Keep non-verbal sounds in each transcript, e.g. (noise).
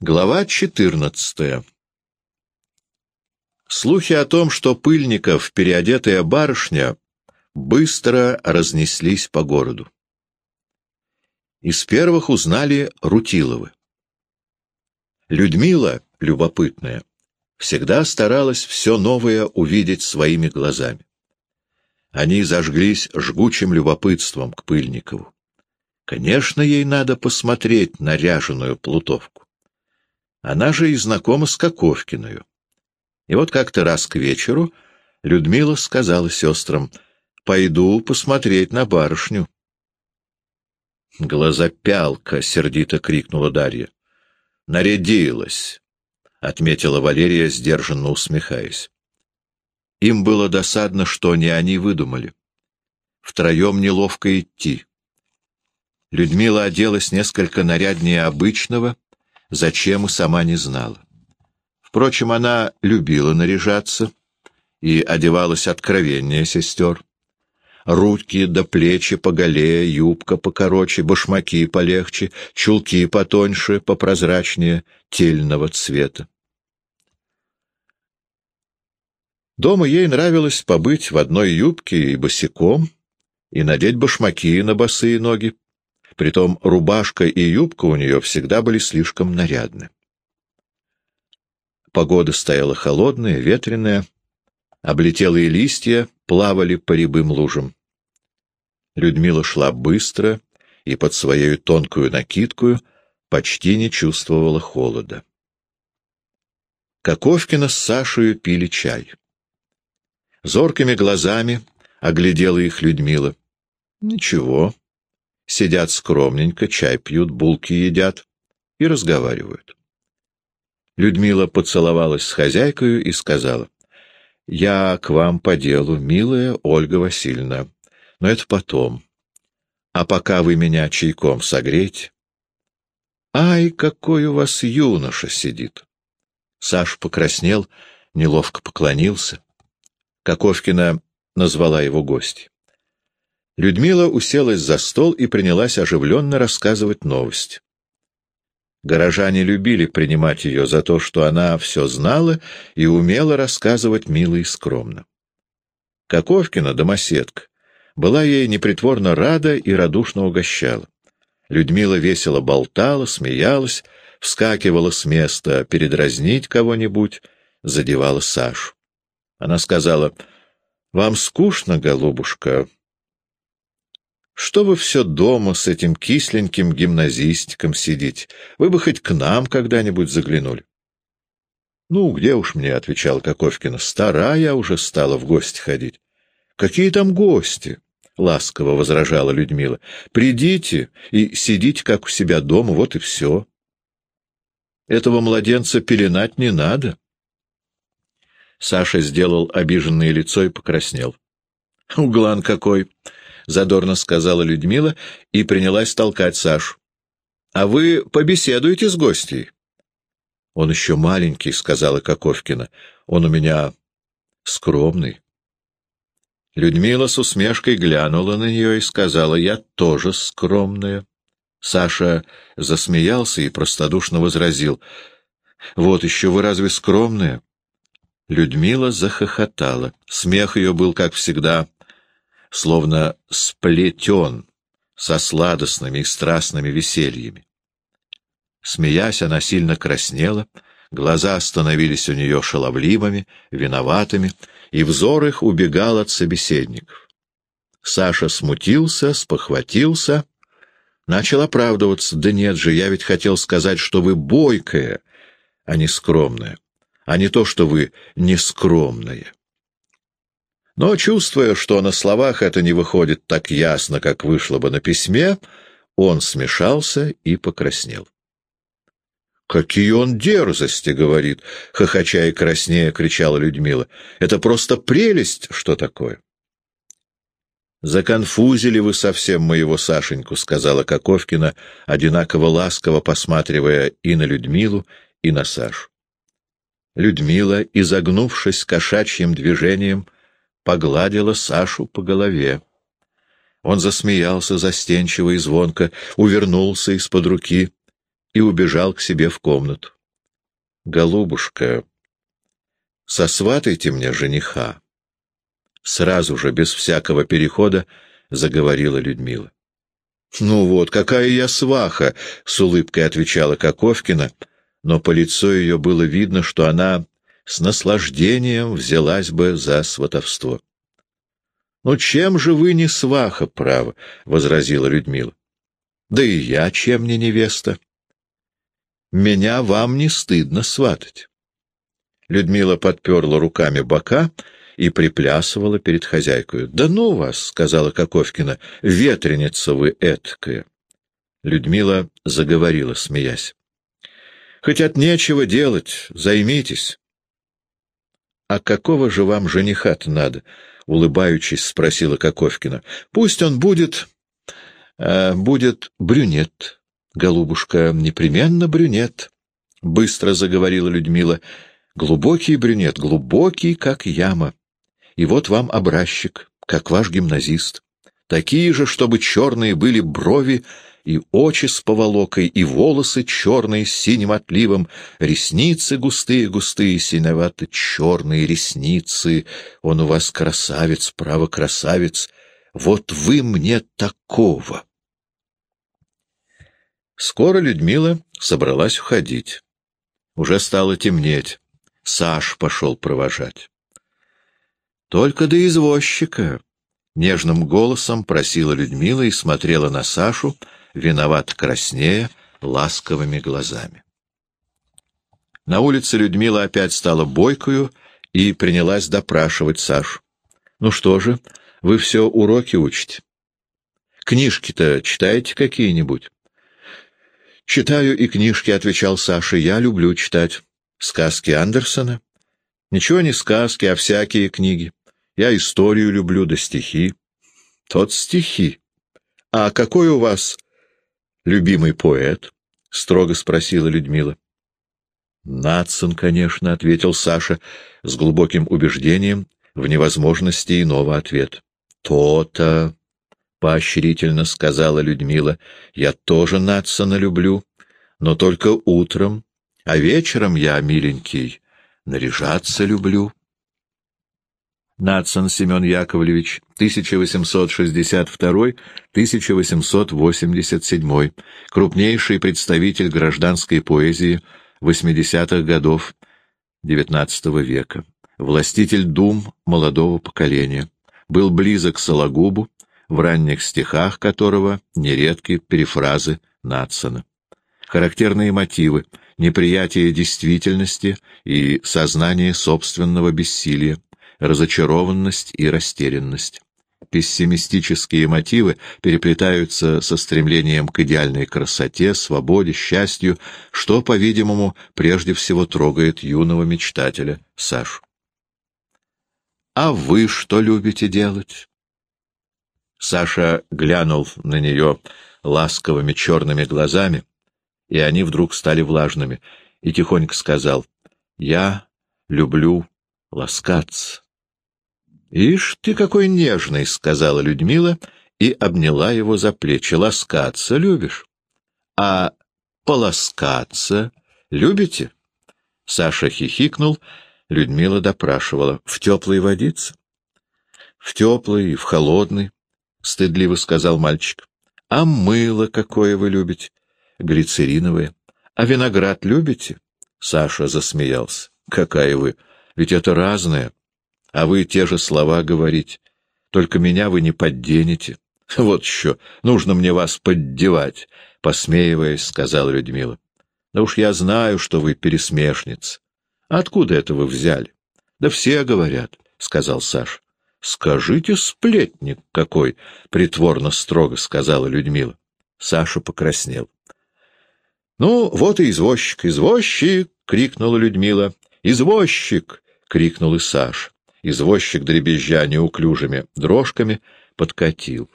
Глава 14 Слухи о том, что Пыльников, переодетая барышня, быстро разнеслись по городу. Из первых узнали Рутиловы. Людмила, любопытная, всегда старалась все новое увидеть своими глазами. Они зажглись жгучим любопытством к Пыльникову. Конечно, ей надо посмотреть на ряженую плутовку. Она же и знакома с Коковкиною. И вот как-то раз к вечеру Людмила сказала сестрам, «Пойду посмотреть на барышню». «Глаза пялка!» — сердито крикнула Дарья. «Нарядилась!» — отметила Валерия, сдержанно усмехаясь. Им было досадно, что не они выдумали. Втроем неловко идти. Людмила оделась несколько наряднее обычного, зачем сама не знала. Впрочем, она любила наряжаться и одевалась откровеннее сестер. Руки до плечи поголее, юбка покороче, башмаки полегче, чулки потоньше, попрозрачнее, тельного цвета. Дома ей нравилось побыть в одной юбке и босиком, и надеть башмаки на босые ноги, Притом рубашка и юбка у нее всегда были слишком нарядны. Погода стояла холодная, ветреная, облетелые листья плавали по рябым лужам. Людмила шла быстро и под своей тонкую накидкую почти не чувствовала холода. Коковкина с Сашей пили чай. Зоркими глазами оглядела их Людмила. Ничего, сидят скромненько, чай пьют, булки едят и разговаривают. Людмила поцеловалась с хозяйкой и сказала, «Я к вам по делу, милая Ольга Васильевна, но это потом. А пока вы меня чайком согреть...» «Ай, какой у вас юноша сидит!» Саш покраснел, неловко поклонился. Коковкина назвала его гость. Людмила уселась за стол и принялась оживленно рассказывать новость. Горожане любили принимать ее за то, что она все знала и умела рассказывать мило и скромно. Коковкина, домоседка, была ей непритворно рада и радушно угощала. Людмила весело болтала, смеялась, вскакивала с места передразнить кого-нибудь, задевала Сашу. Она сказала, «Вам скучно, голубушка?» Что вы все дома с этим кисленьким гимназистиком сидите? Вы бы хоть к нам когда-нибудь заглянули. — Ну, где уж мне, — отвечал Коковкина, — старая уже стала в гости ходить. — Какие там гости? — ласково возражала Людмила. — Придите и сидите, как у себя дома, вот и все. Этого младенца пеленать не надо. Саша сделал обиженное лицо и покраснел. — Углан какой! Задорно сказала Людмила и принялась толкать Сашу. — А вы побеседуете с гостей? — Он еще маленький, — сказала Коковкина. — Он у меня скромный. Людмила с усмешкой глянула на нее и сказала, — Я тоже скромная. Саша засмеялся и простодушно возразил, — Вот еще вы разве скромная? Людмила захохотала. Смех ее был, как всегда, словно сплетен со сладостными и страстными весельями. Смеясь, она сильно краснела, глаза становились у нее шаловливыми, виноватыми, и взор их убегал от собеседников. Саша смутился, спохватился, начал оправдываться. «Да нет же, я ведь хотел сказать, что вы бойкая, а не скромная, а не то, что вы нескромная». Но, чувствуя, что на словах это не выходит так ясно, как вышло бы на письме, он смешался и покраснел. «Какие он дерзости!» — говорит, хохоча и краснея, кричала Людмила. «Это просто прелесть, что такое!» «Законфузили вы совсем моего Сашеньку», — сказала Коковкина, одинаково ласково посматривая и на Людмилу, и на Сашу. Людмила, изогнувшись кошачьим движением, — погладила Сашу по голове. Он засмеялся застенчиво и звонко, увернулся из-под руки и убежал к себе в комнату. «Голубушка, сосватайте мне жениха!» Сразу же, без всякого перехода, заговорила Людмила. «Ну вот, какая я сваха!» — с улыбкой отвечала Коковкина, но по лицу ее было видно, что она с наслаждением взялась бы за сватовство. «Ну чем же вы не сваха, право?» — возразила Людмила. «Да и я чем не невеста?» «Меня вам не стыдно сватать». Людмила подперла руками бока и приплясывала перед хозяйкой. «Да ну вас!» — сказала Коковкина. «Ветреница вы эткая!» Людмила заговорила, смеясь. «Хоть от нечего делать, займитесь». «А какого же вам жениха-то надо?» — улыбаючись, спросила Коковкина. «Пусть он будет... Э, будет брюнет, голубушка, непременно брюнет», — быстро заговорила Людмила. «Глубокий брюнет, глубокий, как яма. И вот вам образчик, как ваш гимназист. Такие же, чтобы черные были брови и очи с поволокой, и волосы черные с синим отливом, ресницы густые-густые, синевато-черные ресницы. Он у вас красавец, право красавец. Вот вы мне такого. Скоро Людмила собралась уходить. Уже стало темнеть. Саш пошел провожать. Только до извозчика. Нежным голосом просила Людмила и смотрела на Сашу, виноват краснея, ласковыми глазами. На улице Людмила опять стала бойкою и принялась допрашивать Сашу. «Ну что же, вы все уроки учите? Книжки-то читаете какие-нибудь?» «Читаю и книжки», — отвечал Саша. «Я люблю читать. Сказки Андерсона?» «Ничего не сказки, а всякие книги. Я историю люблю, да стихи. Тот стихи. А какой у вас любимый поэт? — строго спросила Людмила. «Нацин, конечно», — ответил Саша с глубоким убеждением в невозможности иного ответа. «То-то», — поощрительно сказала Людмила, — «я тоже Нацина люблю, но только утром, а вечером я, миленький, наряжаться люблю». Надсон Семен Яковлевич, 1862-1887, крупнейший представитель гражданской поэзии 80-х годов XIX века, властитель дум молодого поколения, был близок к Сологубу, в ранних стихах которого нередки перефразы Надсона. Характерные мотивы — неприятие действительности и сознание собственного бессилия, разочарованность и растерянность. Пессимистические мотивы переплетаются со стремлением к идеальной красоте, свободе, счастью, что, по-видимому, прежде всего трогает юного мечтателя Сашу. «А вы что любите делать?» Саша глянул на нее ласковыми черными глазами, и они вдруг стали влажными, и тихонько сказал, «Я люблю ласкаться». «Ишь ты какой нежный!» — сказала Людмила и обняла его за плечи. «Ласкаться любишь? А полоскаться любите?» Саша хихикнул, Людмила допрашивала. «В теплой водице?» «В теплой и в холодной», — стыдливо сказал мальчик. «А мыло какое вы любите?» «Глицериновое». «А виноград любите?» Саша засмеялся. «Какая вы! Ведь это разное а вы те же слова говорить. Только меня вы не подденете. (laughs) Вот еще, нужно мне вас поддевать, — посмеиваясь, сказала Людмила. Да уж я знаю, что вы пересмешница. Откуда это вы взяли? Да все говорят, — сказал Саш. Скажите, сплетник какой, — притворно строго сказала Людмила. Саша покраснел. «Ну, вот и извозчик, извозчик!» — крикнула Людмила. «Извозчик!» — крикнул и Саша. Извозчик, дребезжа неуклюжими дрожками, подкатил.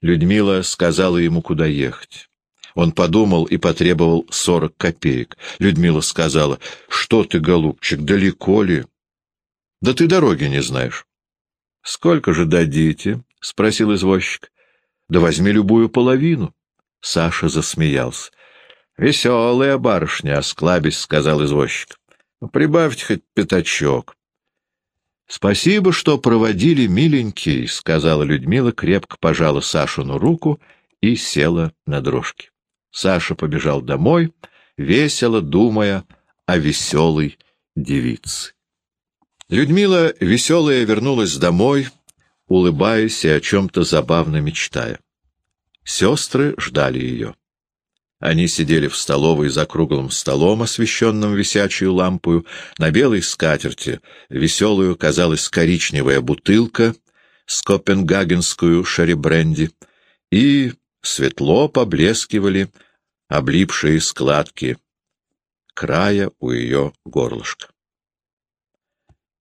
Людмила сказала ему, куда ехать. Он подумал и потребовал сорок копеек. Людмила сказала, «Что ты, голубчик, далеко ли?» «Да ты дороги не знаешь». «Сколько же дадите?» — спросил извозчик. «Да возьми любую половину». Саша засмеялся. Веселая барышня, осклабись, — сказал извозчик. Прибавьте хоть пятачок. Спасибо, что проводили, миленький, — сказала Людмила, крепко пожала Сашину руку и села на дрожке. Саша побежал домой, весело думая о веселой девице. Людмила, веселая, вернулась домой, улыбаясь и о чем-то забавно мечтая. Сестры ждали ее. Они сидели в столовой за круглым столом, освещенным висячую лампою. На белой скатерти веселую казалась коричневая бутылка с копенгагенскую шарибренди, и светло поблескивали облипшие складки края у ее горлышка.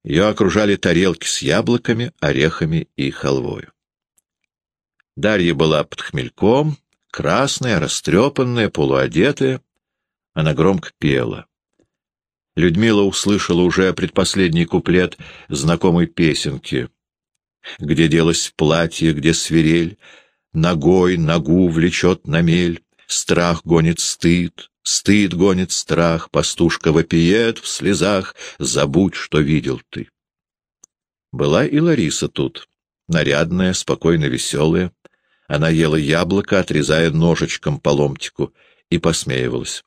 Ее окружали тарелки с яблоками, орехами и халвою. Дарья была под хмельком, красная, растрепанная, полуодетая. Она громко пела. Людмила услышала уже предпоследний куплет знакомой песенки, где делось платье, где свирель, ногой ногу влечет на мель, страх гонит стыд, стыд гонит страх, пастушка вопиет в слезах, забудь, что видел ты. Была и Лариса тут, нарядная, спокойно веселая. Она ела яблоко, отрезая ножичком по ломтику, и посмеивалась.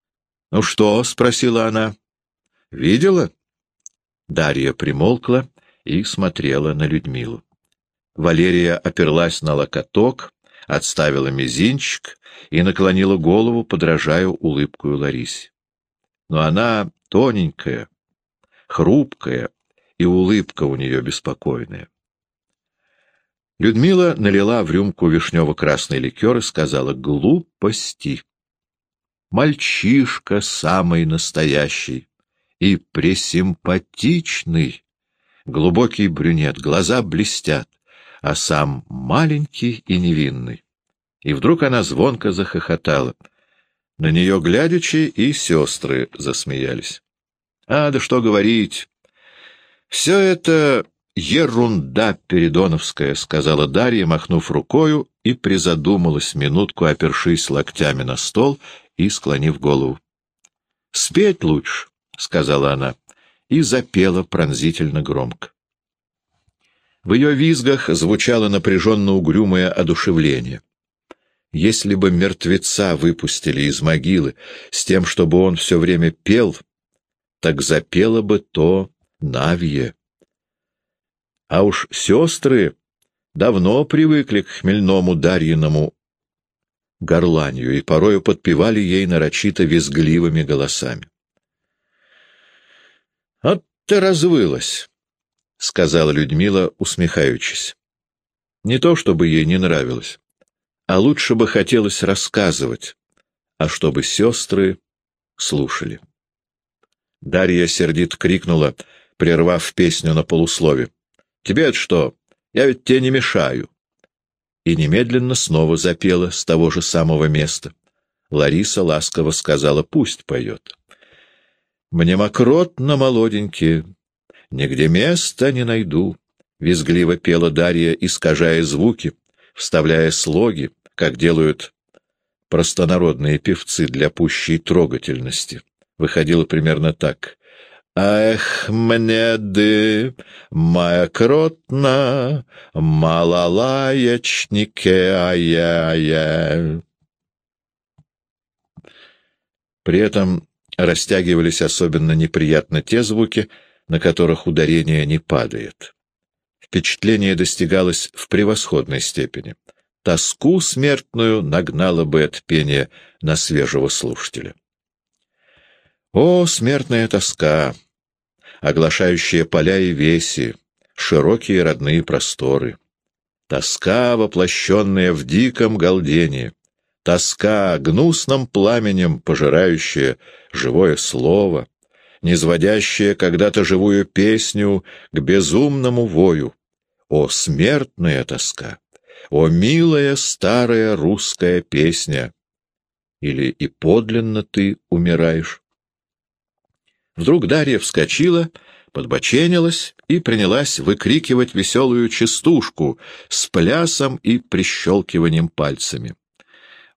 — Ну что? — спросила она. — Видела? Дарья примолкла и смотрела на Людмилу. Валерия оперлась на локоток, отставила мизинчик и наклонила голову, подражая улыбкую Ларисе. Но она тоненькая, хрупкая, и улыбка у нее беспокойная. Людмила налила в рюмку вишнево-красный ликер и сказала «Глупости». Мальчишка самый настоящий и пресимпатичный. Глубокий брюнет, глаза блестят, а сам маленький и невинный. И вдруг она звонко захохотала. На нее глядячи и сестры засмеялись. А, да что говорить. Все это «Ерунда передоновская», — сказала Дарья, махнув рукою, и призадумалась минутку, опершись локтями на стол и склонив голову. «Спеть лучше», — сказала она, и запела пронзительно громко. В ее визгах звучало напряженно-угрюмое одушевление. Если бы мертвеца выпустили из могилы с тем, чтобы он все время пел, так запело бы то Навье. А уж сестры давно привыкли к хмельному Дарьиному горланию и порою подпевали ей нарочито визгливыми голосами. — Вот ты развылась, — сказала Людмила, усмехаючись. Не то, чтобы ей не нравилось, а лучше бы хотелось рассказывать, а чтобы сестры слушали. Дарья сердит крикнула, прервав песню на полуслове. Тебе что? Я ведь тебе не мешаю. И немедленно снова запела с того же самого места. Лариса ласково сказала, пусть поет. Мне мокрот на молоденькие, нигде места не найду. Визгливо пела Дарья, искажая звуки, вставляя слоги, как делают простонародные певцы для пущей трогательности. Выходило примерно так. Эх, мне ды, моя кротна, малалаечнике, ая-я. При этом растягивались особенно неприятно те звуки, на которых ударение не падает. Впечатление достигалось в превосходной степени. Тоску смертную нагнало бы от пения на свежего слушателя. О, смертная тоска! Оглашающая поля и веси, широкие родные просторы. Тоска, воплощенная в диком галдении, тоска, гнусным пламенем пожирающая живое слово, низводящая когда-то живую песню к безумному вою. О, смертная тоска! О, милая старая русская песня! Или и подлинно ты умираешь? Вдруг Дарья вскочила, подбоченилась и принялась выкрикивать веселую частушку с плясом и прищелкиванием пальцами.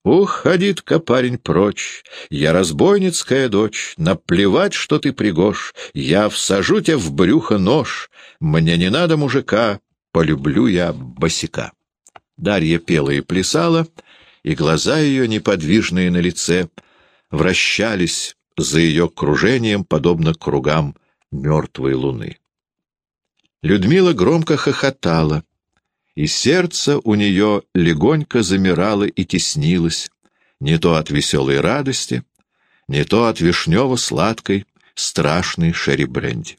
Уходит-ка парень прочь, я разбойницкая дочь, наплевать, что ты пригож, я всажу тебя в брюхо нож, мне не надо мужика, полюблю я босика. Дарья пела и плясала, и глаза ее, неподвижные на лице, вращались за ее кружением, подобно кругам мертвой луны. Людмила громко хохотала, и сердце у нее легонько замирало и теснилось, не то от веселой радости, не то от вишнево-сладкой, страшной шерри-бренди.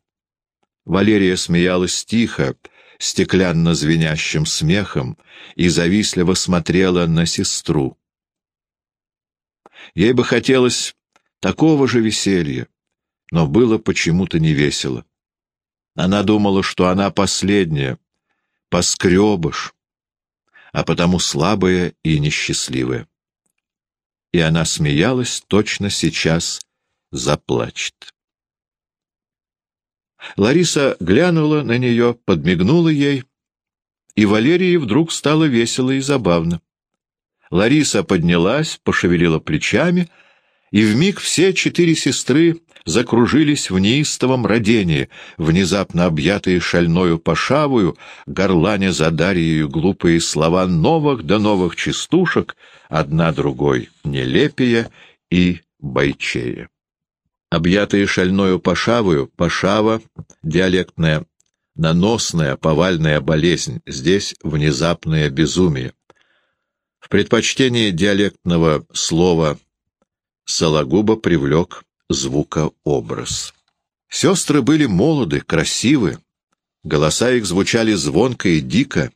Валерия смеялась тихо, стеклянно звенящим смехом, и завистливо смотрела на сестру. Ей бы хотелось такого же веселья, но было почему-то невесело. Она думала, что она последняя, поскребыш, а потому слабая и несчастливая. И она смеялась, точно сейчас заплачет. Лариса глянула на нее, подмигнула ей, и Валерии вдруг стало весело и забавно. Лариса поднялась, пошевелила плечами, и вмиг все четыре сестры закружились в неистовом родении, внезапно объятые шальною пошавую, горланя за Дарьею глупые слова новых да новых частушек, одна другой нелепее и бойчее. Объятые шальною пошавую, пошава — диалектная, наносная, повальная болезнь, здесь внезапное безумие. В предпочтении диалектного слова Сологуба привлек звукообраз. Сестры были молоды, красивы, голоса их звучали звонко и дико.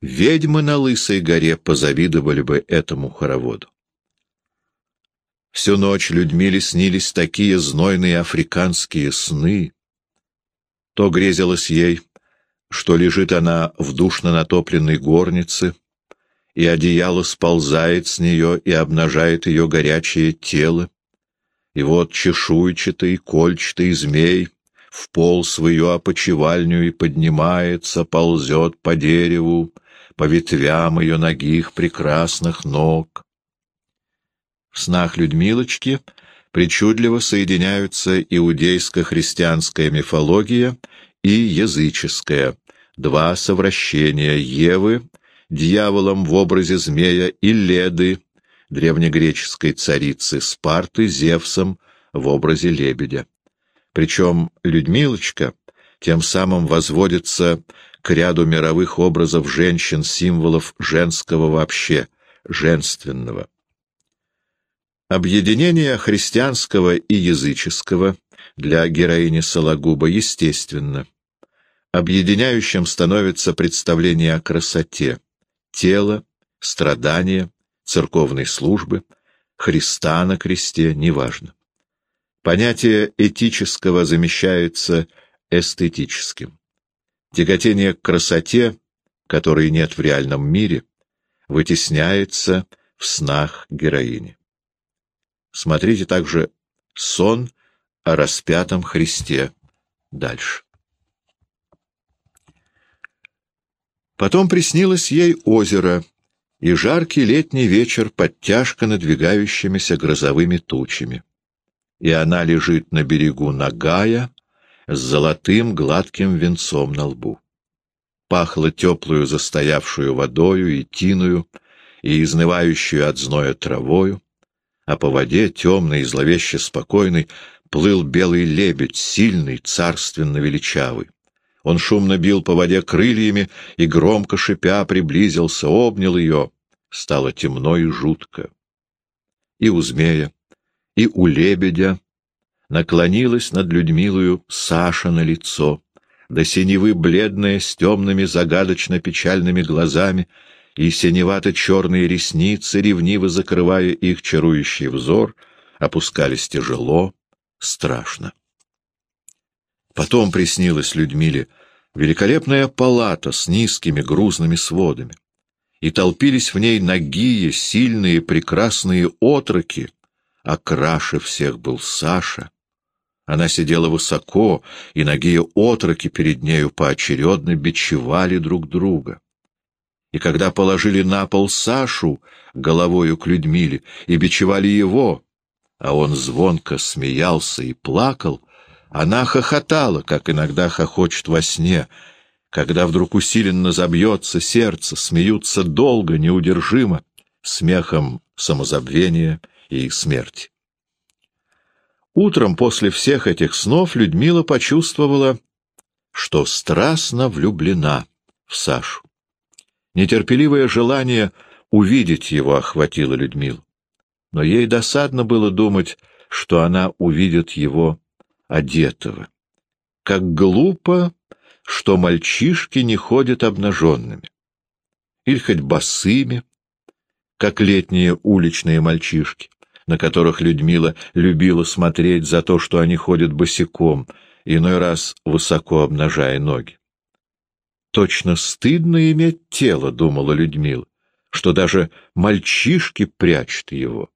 Ведьмы на Лысой горе позавидовали бы этому хороводу. Всю ночь Людмиле снились такие знойные африканские сны. То грезилось ей, что лежит она в душно натопленной горнице, и одеяло сползает с нее и обнажает ее горячее тело, и вот чешуйчатый, кольчатый змей в пол свою опочивальню и поднимается, ползет по дереву, по ветвям ее ногих прекрасных ног. В снах Людмилочки причудливо соединяются иудейско-христианская мифология и языческая, два совращения Евы, дьяволом в образе змея, и древнегреческой царицы Спарты Зевсом в образе лебедя. Причем Людмилочка тем самым возводится к ряду мировых образов женщин, символов женского вообще, женственного. Объединение христианского и языческого для героини Сологуба естественно. Объединяющим становится представление о красоте, тело, страдания, церковной службы, Христа на кресте, неважно. Понятие этического замещается эстетическим. Тяготение к красоте, которой нет в реальном мире, вытесняется в снах героини. Смотрите также «Сон о распятом Христе» дальше. Потом приснилось ей озеро, и жаркий летний вечер под тяжко надвигающимися грозовыми тучами. И она лежит на берегу нагая с золотым гладким венцом на лбу. Пахло теплую застоявшую водою и тиную, и изнывающую от зноя травою, а по воде, темный и зловеще спокойный, плыл белый лебедь, сильный, царственно величавый. Он шумно бил по воде крыльями и, громко шипя, приблизился, обнял ее. Стало темно и жутко. И у змея, и у лебедя наклонилась над Людмилою Саша на лицо, до синевы бледная, с темными загадочно-печальными глазами, и синевато-черные ресницы, ревниво закрывая их чарующий взор, опускались тяжело, страшно. Потом приснилась Людмиле великолепная палата с низкими грузными сводами, и толпились в ней нагие, сильные, прекрасные отроки, а краше всех был Саша. Она сидела высоко, и нагие отроки перед нею поочередно бичевали друг друга. И когда положили на пол Сашу головою к Людмиле и бичевали его, а он звонко смеялся и плакал, она хохотала, как иногда хохочет во сне, когда вдруг усиленно забьется сердце, смеются долго, неудержимо, смехом самозабвения и смерти. Утром после всех этих снов Людмила почувствовала, что страстно влюблена в Сашу. Нетерпеливое желание увидеть его охватило Людмилу. Но ей досадно было думать, что она увидит его одетого. Как глупо, что мальчишки не ходят обнаженными. Или хоть босыми, как летние уличные мальчишки, на которых Людмила любила смотреть за то, что они ходят босиком, иной раз высоко обнажая ноги. Точно стыдно иметь тело, — думала Людмила, — что даже мальчишки прячут его.